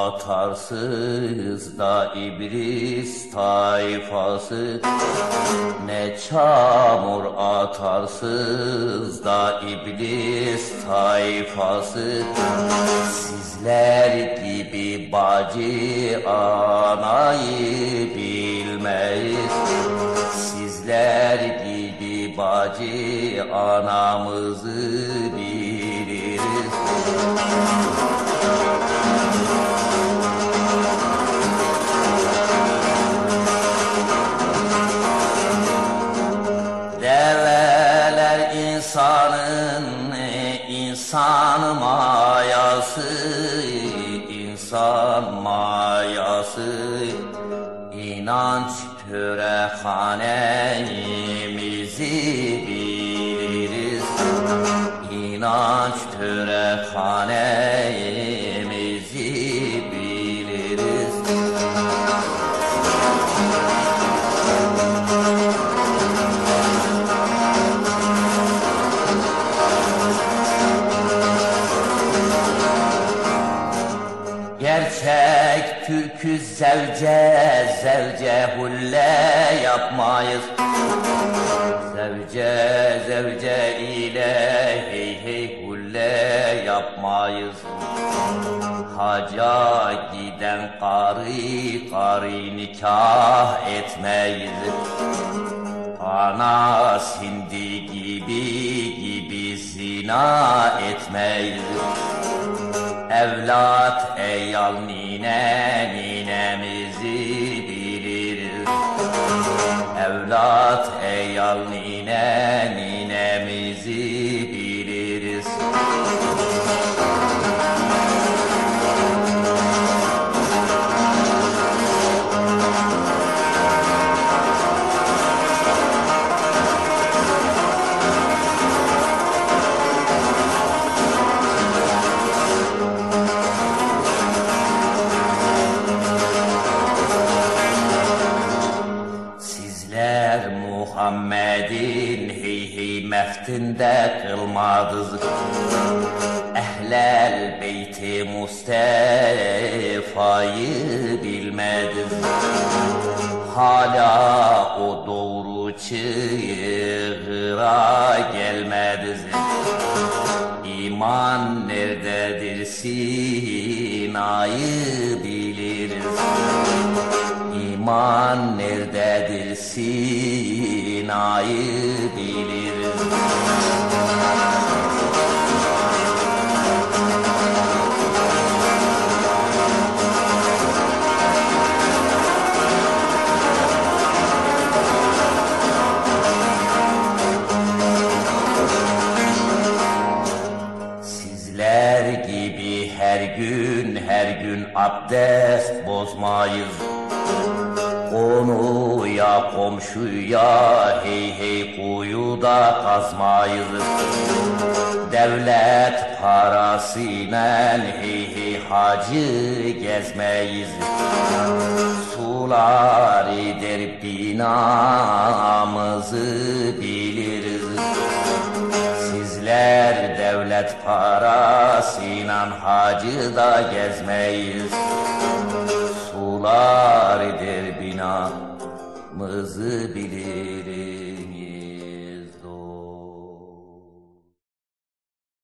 Atarsız da iblis tayfası. Ne çamur atarsız da iblis tayfası. Sizler gibi bacı anayı bilmeyiz. Sizler gibi bacı anamızı İnsanın insan mayası insan mayası. İnanç törehanemizi biliriz. İnanç törehanemizi türkü zevce zevce hulle yapmayız. Zevce zevce ile hey hey hulle yapmayız. Haca giden karı karı nikah etmeyiz. Ana sindi gibi gibi zina etmeyiz Evlat eyal nine ninemizi biliriz. Evlat eyal nine ninemizi meftinde kılmadız Ehlel beyti Mustafa'yı bilmediniz Hala o doğru çığıra gelmediniz İman nerededir Sina'yı biliriz İman nerededir Sina'yı Sizler gibi her gün her gün abdest bozmayız Konuya komşuya hey hey kuyuda kazmayız. Devlet parasıyla hey hey hacı gezmeyiz. Sular der binamızı biliriz. Sizler devlet parasıyla hacı da gezmeyiz. Sular der binamızı biliriz